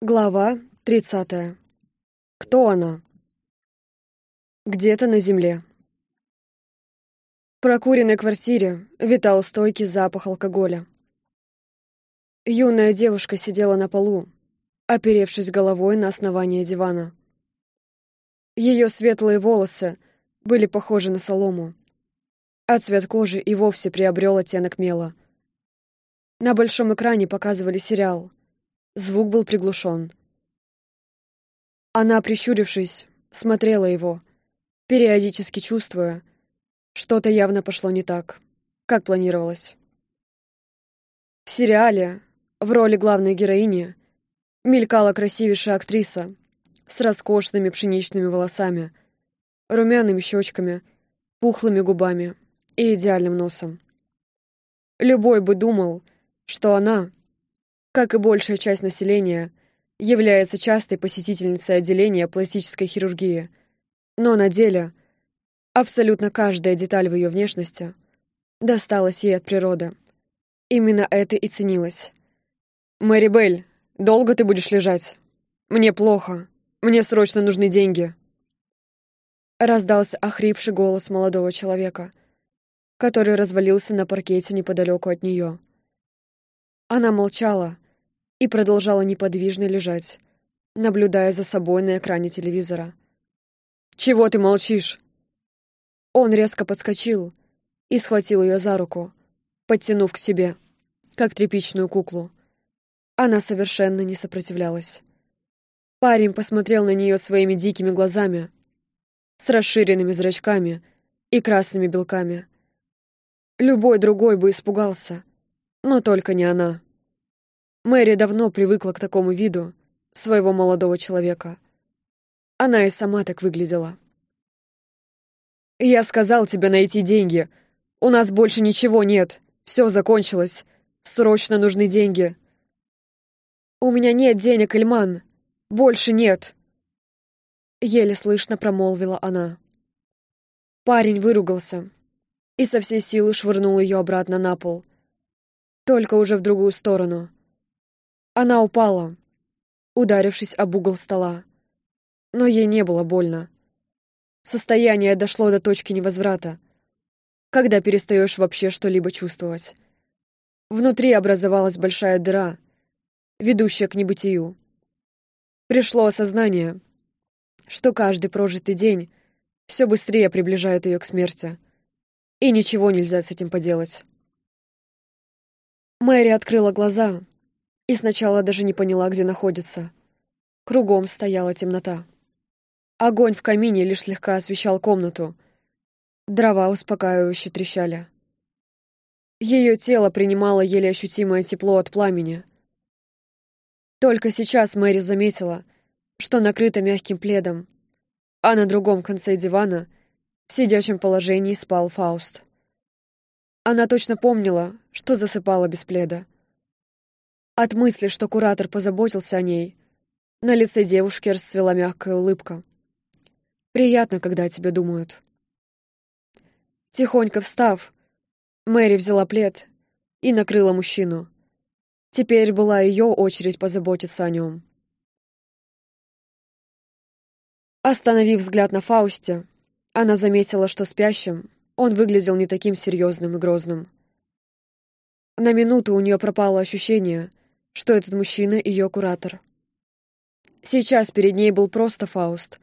Глава 30. Кто она? Где-то на земле. В прокуренной квартире витал стойкий запах алкоголя. Юная девушка сидела на полу, оперевшись головой на основание дивана. Ее светлые волосы были похожи на солому, а цвет кожи и вовсе приобрел оттенок мела. На большом экране показывали сериал — Звук был приглушен. Она, прищурившись, смотрела его, периодически чувствуя, что-то явно пошло не так, как планировалось. В сериале в роли главной героини мелькала красивейшая актриса с роскошными пшеничными волосами, румяными щечками, пухлыми губами и идеальным носом. Любой бы думал, что она как и большая часть населения, является частой посетительницей отделения пластической хирургии. Но на деле абсолютно каждая деталь в ее внешности досталась ей от природы. Именно это и ценилось. «Мэри Белль, долго ты будешь лежать? Мне плохо. Мне срочно нужны деньги». Раздался охрипший голос молодого человека, который развалился на паркете неподалеку от нее. Она молчала, и продолжала неподвижно лежать, наблюдая за собой на экране телевизора. «Чего ты молчишь?» Он резко подскочил и схватил ее за руку, подтянув к себе, как тряпичную куклу. Она совершенно не сопротивлялась. Парень посмотрел на нее своими дикими глазами, с расширенными зрачками и красными белками. Любой другой бы испугался, но только не она. Мэри давно привыкла к такому виду своего молодого человека. Она и сама так выглядела. «Я сказал тебе найти деньги. У нас больше ничего нет. Все закончилось. Срочно нужны деньги». «У меня нет денег, Эльман. Больше нет». Еле слышно промолвила она. Парень выругался и со всей силы швырнул ее обратно на пол. Только уже в другую сторону — она упала, ударившись об угол стола. Но ей не было больно. Состояние дошло до точки невозврата, когда перестаешь вообще что-либо чувствовать. Внутри образовалась большая дыра, ведущая к небытию. Пришло осознание, что каждый прожитый день все быстрее приближает ее к смерти, и ничего нельзя с этим поделать. Мэри открыла глаза — и сначала даже не поняла, где находится. Кругом стояла темнота. Огонь в камине лишь слегка освещал комнату. Дрова успокаивающе трещали. Ее тело принимало еле ощутимое тепло от пламени. Только сейчас Мэри заметила, что накрыта мягким пледом, а на другом конце дивана в сидячем положении спал Фауст. Она точно помнила, что засыпала без пледа. От мысли, что куратор позаботился о ней, на лице девушки расцвела мягкая улыбка. Приятно, когда о тебе думают. Тихонько встав, Мэри взяла плед и накрыла мужчину. Теперь была ее очередь позаботиться о нем. Остановив взгляд на Фаусте, она заметила, что спящим он выглядел не таким серьезным и грозным. На минуту у нее пропало ощущение, что этот мужчина — ее куратор. Сейчас перед ней был просто Фауст.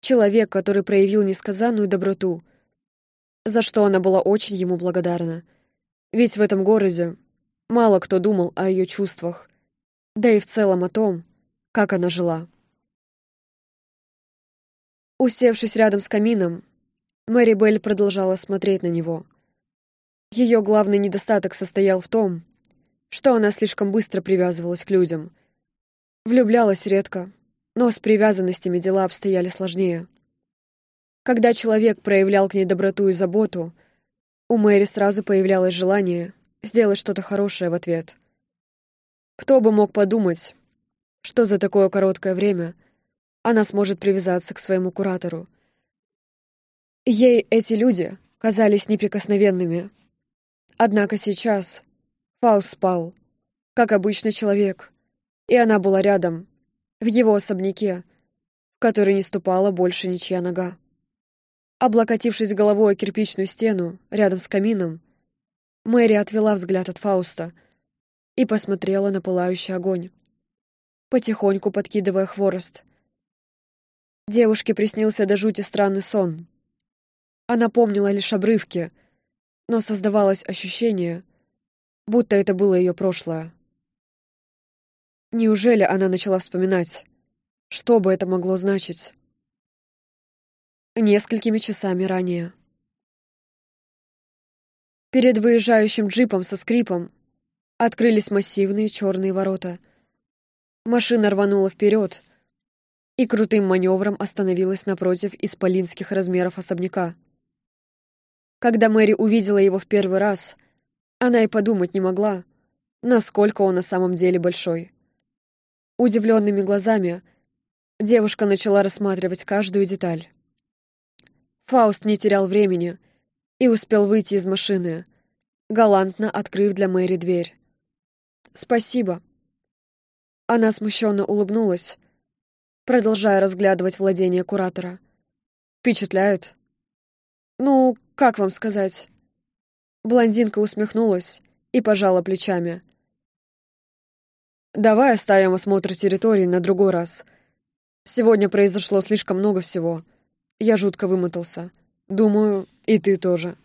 Человек, который проявил несказанную доброту, за что она была очень ему благодарна. Ведь в этом городе мало кто думал о ее чувствах, да и в целом о том, как она жила. Усевшись рядом с камином, Мэри Белль продолжала смотреть на него. Ее главный недостаток состоял в том, что она слишком быстро привязывалась к людям. Влюблялась редко, но с привязанностями дела обстояли сложнее. Когда человек проявлял к ней доброту и заботу, у Мэри сразу появлялось желание сделать что-то хорошее в ответ. Кто бы мог подумать, что за такое короткое время она сможет привязаться к своему куратору. Ей эти люди казались неприкосновенными. Однако сейчас Фауст спал, как обычный человек, И она была рядом, в его особняке, в который не ступала больше ничья нога. Облокотившись головой о кирпичную стену, рядом с камином, Мэри отвела взгляд от Фауста и посмотрела на пылающий огонь, потихоньку подкидывая хворост. Девушке приснился до жути странный сон. Она помнила лишь обрывки, но создавалось ощущение, будто это было ее прошлое. Неужели она начала вспоминать, что бы это могло значить? Несколькими часами ранее. Перед выезжающим джипом со скрипом открылись массивные черные ворота. Машина рванула вперед и крутым маневром остановилась напротив исполинских размеров особняка. Когда Мэри увидела его в первый раз, она и подумать не могла, насколько он на самом деле большой. Удивленными глазами девушка начала рассматривать каждую деталь. Фауст не терял времени и успел выйти из машины, галантно открыв для Мэри дверь. «Спасибо». Она смущенно улыбнулась, продолжая разглядывать владение куратора. «Впечатляет?» «Ну, как вам сказать?» Блондинка усмехнулась и пожала плечами. «Давай оставим осмотр территории на другой раз. Сегодня произошло слишком много всего. Я жутко вымотался. Думаю, и ты тоже.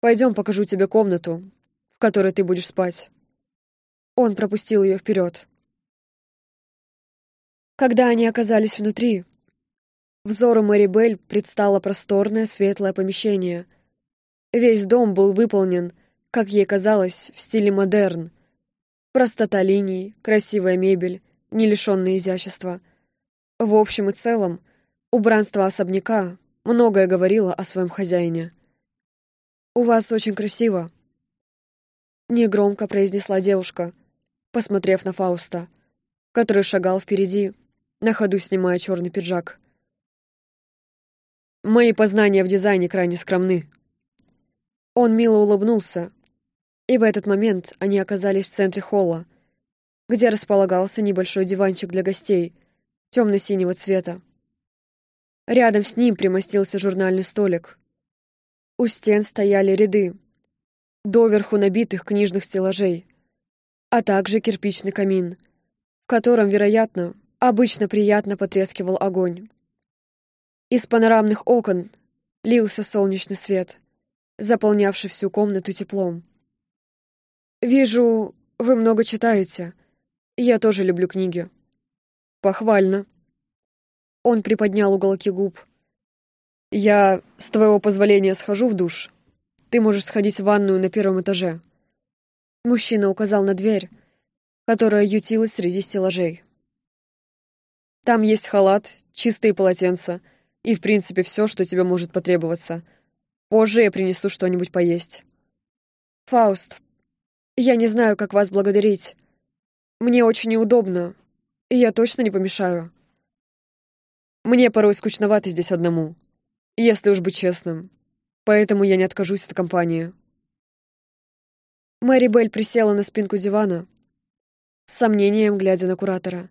Пойдем покажу тебе комнату, в которой ты будешь спать». Он пропустил ее вперед. Когда они оказались внутри, взору Мэри Белль предстало просторное светлое помещение — Весь дом был выполнен, как ей казалось, в стиле модерн. Простота линий, красивая мебель, не лишенная изящества. В общем и целом, убранство особняка многое говорило о своем хозяине. «У вас очень красиво», — негромко произнесла девушка, посмотрев на Фауста, который шагал впереди, на ходу снимая черный пиджак. «Мои познания в дизайне крайне скромны», он мило улыбнулся, и в этот момент они оказались в центре холла, где располагался небольшой диванчик для гостей, темно-синего цвета. Рядом с ним примостился журнальный столик. У стен стояли ряды, доверху набитых книжных стеллажей, а также кирпичный камин, в котором, вероятно, обычно приятно потрескивал огонь. Из панорамных окон лился солнечный свет — заполнявший всю комнату теплом. «Вижу, вы много читаете. Я тоже люблю книги». «Похвально». Он приподнял уголки губ. «Я, с твоего позволения, схожу в душ. Ты можешь сходить в ванную на первом этаже». Мужчина указал на дверь, которая ютилась среди стеллажей. «Там есть халат, чистые полотенца и, в принципе, все, что тебе может потребоваться — Позже я принесу что-нибудь поесть. Фауст, я не знаю, как вас благодарить. Мне очень неудобно, и я точно не помешаю. Мне порой скучновато здесь одному, если уж быть честным. Поэтому я не откажусь от компании. Мэри Белль присела на спинку дивана, с сомнением глядя на куратора.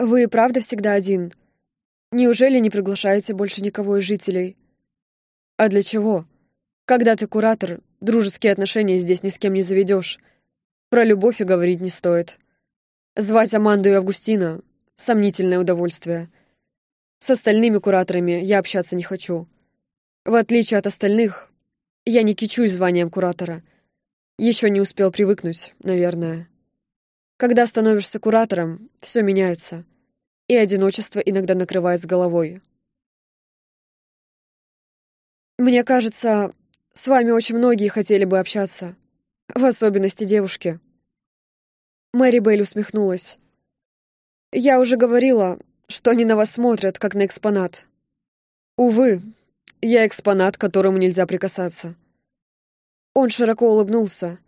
«Вы правда всегда один? Неужели не приглашаете больше никого из жителей?» А для чего? Когда ты куратор, дружеские отношения здесь ни с кем не заведешь. Про любовь и говорить не стоит. Звать Аманду и Августина — сомнительное удовольствие. С остальными кураторами я общаться не хочу. В отличие от остальных, я не кичусь званием куратора. Еще не успел привыкнуть, наверное. Когда становишься куратором, все меняется, и одиночество иногда накрывает с головой. Мне кажется, с вами очень многие хотели бы общаться. В особенности девушки. Мэри Белль усмехнулась. Я уже говорила, что они на вас смотрят, как на экспонат. Увы, я экспонат, к которому нельзя прикасаться. Он широко улыбнулся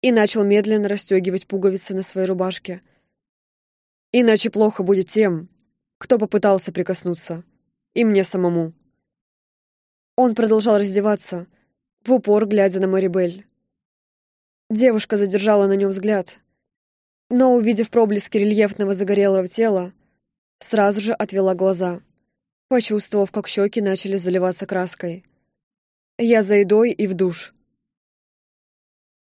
и начал медленно расстегивать пуговицы на своей рубашке. Иначе плохо будет тем, кто попытался прикоснуться. И мне самому. Он продолжал раздеваться, в упор глядя на Марибель. Девушка задержала на нем взгляд Но, увидев проблески рельефного загорелого тела, сразу же отвела глаза, почувствовав, как щеки начали заливаться краской. «Я за едой и в душ».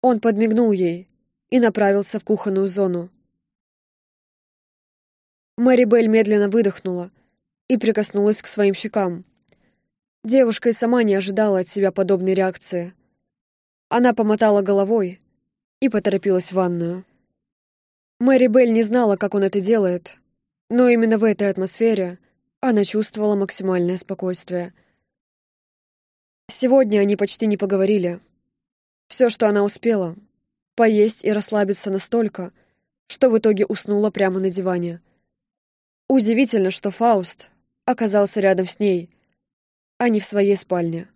Он подмигнул ей и направился в кухонную зону. Мэри Белль медленно выдохнула и прикоснулась к своим щекам. Девушка и сама не ожидала от себя подобной реакции. Она помотала головой и поторопилась в ванную. Мэри Белль не знала, как он это делает, но именно в этой атмосфере она чувствовала максимальное спокойствие. Сегодня они почти не поговорили. Все, что она успела — поесть и расслабиться настолько, что в итоге уснула прямо на диване. Удивительно, что Фауст оказался рядом с ней, а не в своей спальне.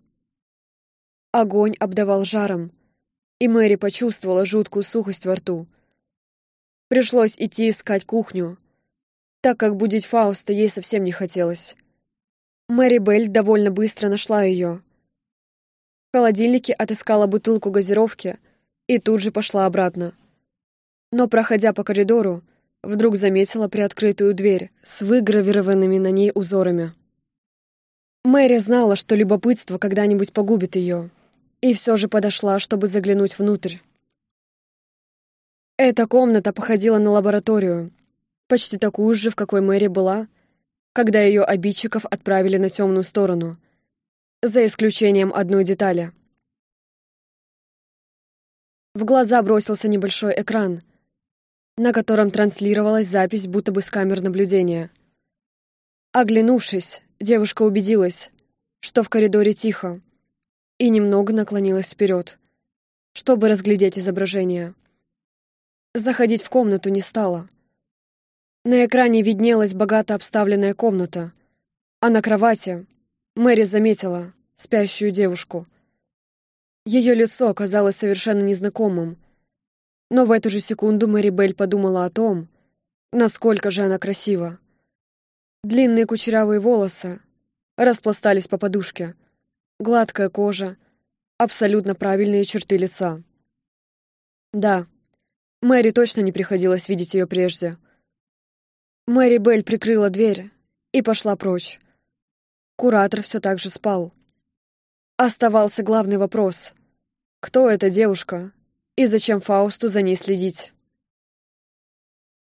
Огонь обдавал жаром, и Мэри почувствовала жуткую сухость во рту. Пришлось идти искать кухню, так как будить Фауста ей совсем не хотелось. Мэри Белль довольно быстро нашла ее. В холодильнике отыскала бутылку газировки и тут же пошла обратно. Но, проходя по коридору, вдруг заметила приоткрытую дверь с выгравированными на ней узорами. Мэри знала, что любопытство когда-нибудь погубит ее, и все же подошла, чтобы заглянуть внутрь. Эта комната походила на лабораторию, почти такую же, в какой Мэри была, когда ее обидчиков отправили на темную сторону, за исключением одной детали. В глаза бросился небольшой экран, на котором транслировалась запись будто бы с камер наблюдения. Оглянувшись, девушка убедилась, что в коридоре тихо, и немного наклонилась вперед, чтобы разглядеть изображение. Заходить в комнату не стала. На экране виднелась богато обставленная комната, а на кровати Мэри заметила спящую девушку. Ее лицо оказалось совершенно незнакомым, но в эту же секунду Мэри Белль подумала о том, насколько же она красива. Длинные кучерявые волосы распластались по подушке, гладкая кожа, абсолютно правильные черты лица. Да, Мэри точно не приходилось видеть ее прежде. Мэри Белль прикрыла дверь и пошла прочь. Куратор все так же спал. Оставался главный вопрос. Кто эта девушка и зачем Фаусту за ней следить?